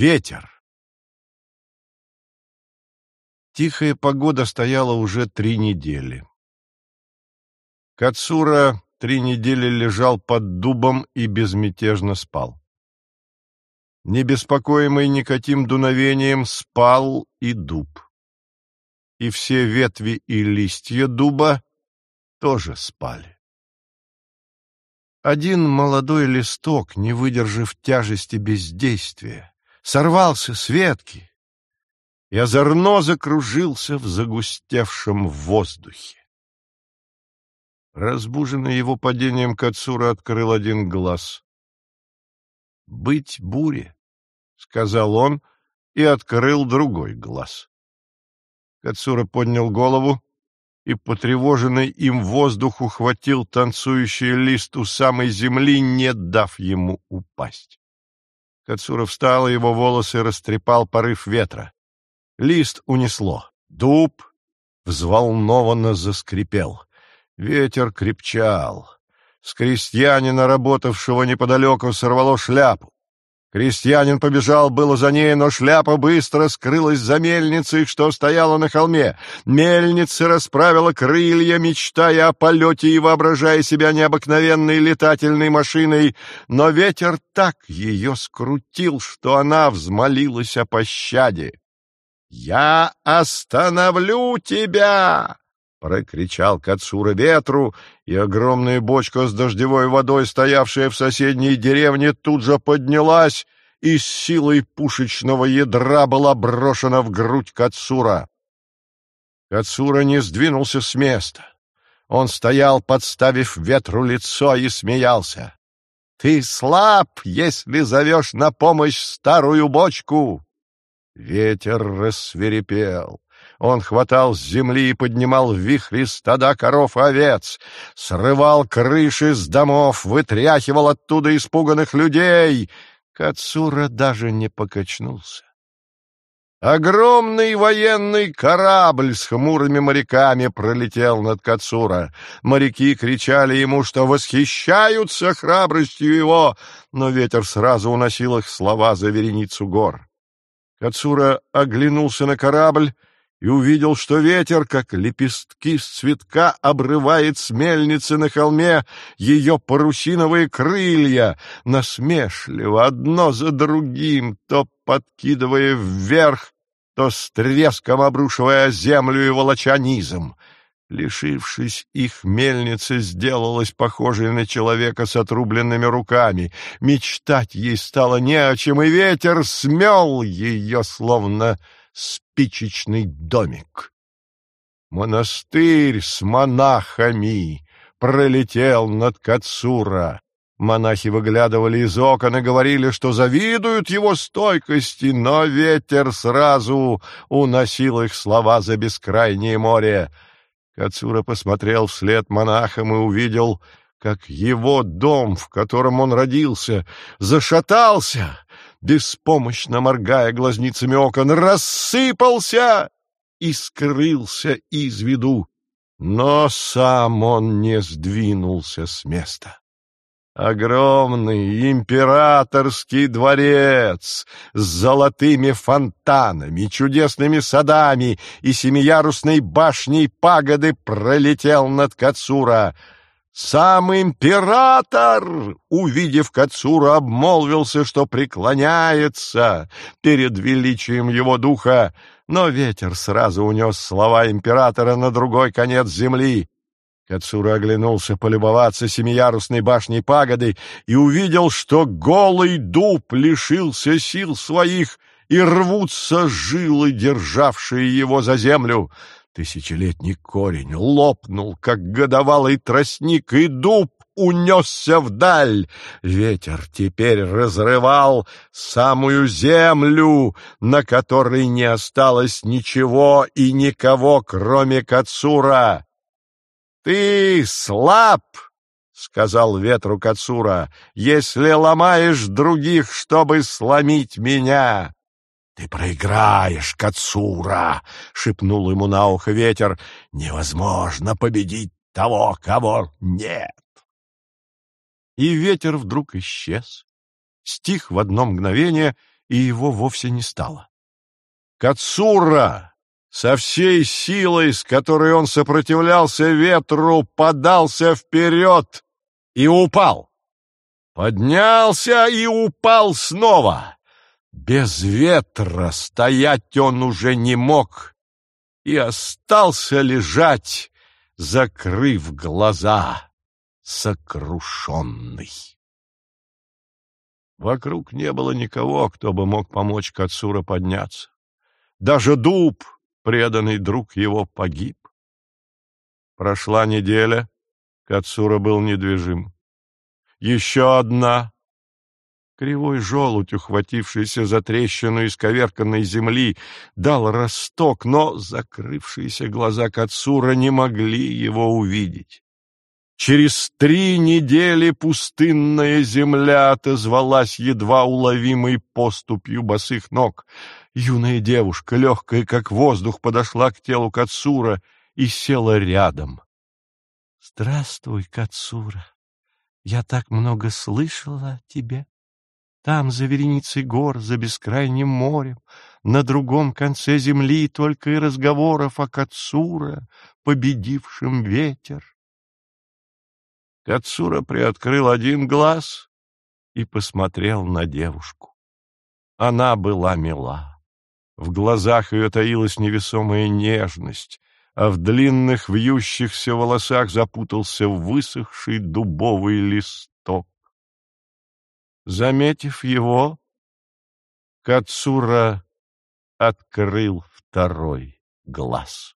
Ветер. Тихая погода стояла уже три недели. Кацура три недели лежал под дубом и безмятежно спал. Не беспокоимый никаким дуновением спал и дуб. И все ветви и листья дуба тоже спали. Один молодой листок, не выдержав тяжести бездействия, сорвался с ветки и озорно закружился в загустевшем воздухе. Разбуженный его падением Кацура открыл один глаз. «Быть буре», — сказал он и открыл другой глаз. Кацура поднял голову и, потревоженный им воздух, ухватил танцующий лист у самой земли, не дав ему упасть. Кацура встал, и его волосы растрепал порыв ветра. Лист унесло. Дуб взволнованно заскрипел. Ветер крепчал. С крестьянина, работавшего неподалеку, сорвало шляпу. Крестьянин побежал было за ней, но шляпа быстро скрылась за мельницей, что стояла на холме. Мельница расправила крылья, мечтая о полете и воображая себя необыкновенной летательной машиной, но ветер так ее скрутил, что она взмолилась о пощаде. «Я остановлю тебя!» — прокричал Кацура ветру, и огромная бочка с дождевой водой, стоявшая в соседней деревне, тут же поднялась и с силой пушечного ядра была брошена в грудь Кацура. Кацура не сдвинулся с места. Он стоял, подставив ветру лицо, и смеялся. «Ты слаб, если зовешь на помощь старую бочку!» Ветер рассверепел. Он хватал с земли и поднимал в вихре стада коров и овец, срывал крыши с домов, вытряхивал оттуда испуганных людей. Кацура даже не покачнулся. Огромный военный корабль с хмурыми моряками пролетел над Кацура. Моряки кричали ему, что восхищаются храбростью его, но ветер сразу уносил их слова за вереницу гор. Кацура оглянулся на корабль и увидел, что ветер, как лепестки с цветка, обрывает с мельницы на холме ее парусиновые крылья, насмешливо, одно за другим, то подкидывая вверх, то с треском обрушивая землю и волоча низом. Лишившись их, мельница сделалась похожей на человека с отрубленными руками. Мечтать ей стало не о чем, и ветер смел ее, словно спичечный домик. Монастырь с монахами пролетел над Кацура. Монахи выглядывали из окон и говорили, что завидуют его стойкости, но ветер сразу уносил их слова за бескрайнее море. Кацура посмотрел вслед монахам и увидел, как его дом, в котором он родился, зашатался, беспомощно моргая глазницами окон, рассыпался и скрылся из виду. Но сам он не сдвинулся с места. Огромный императорский дворец с золотыми фонтанами, чудесными садами и семиярусной башней пагоды пролетел над Кацура — сам император, увидев Кацура, обмолвился, что преклоняется перед величием его духа, но ветер сразу унес слова императора на другой конец земли. Кацура оглянулся полюбоваться семиярусной башней пагоды и увидел, что голый дуб лишился сил своих и рвутся жилы, державшие его за землю. Тысячелетний корень лопнул, как годовалый тростник, и дуб унесся вдаль. Ветер теперь разрывал самую землю, на которой не осталось ничего и никого, кроме Кацура. «Ты слаб!» — сказал ветру Кацура, — «если ломаешь других, чтобы сломить меня». «Ты проиграешь, Кацура!» — шепнул ему на ухо ветер. «Невозможно победить того, кого нет!» И ветер вдруг исчез, стих в одно мгновение и его вовсе не стало. Кацура со всей силой, с которой он сопротивлялся ветру, подался вперед и упал. Поднялся и упал снова. Без ветра стоять он уже не мог и остался лежать, закрыв глаза, сокрушенный. Вокруг не было никого, кто бы мог помочь Кацура подняться. Даже дуб, преданный друг его, погиб. Прошла неделя, Кацура был недвижим. Еще одна. Кривой желудь, ухватившийся за трещину исковерканной земли, дал росток, но закрывшиеся глаза Кацура не могли его увидеть. Через три недели пустынная земля отозвалась едва уловимой поступью босых ног. Юная девушка, легкая как воздух, подошла к телу Кацура и села рядом. — Здравствуй, Кацура. Я так много слышала о тебе. Там, за вереницей гор, за бескрайним морем, на другом конце земли только и разговоров о Кацура, победившем ветер. Кацура приоткрыл один глаз и посмотрел на девушку. Она была мила. В глазах ее таилась невесомая нежность, а в длинных вьющихся волосах запутался высохший дубовый листок. Заметив его, Кацура открыл второй глаз.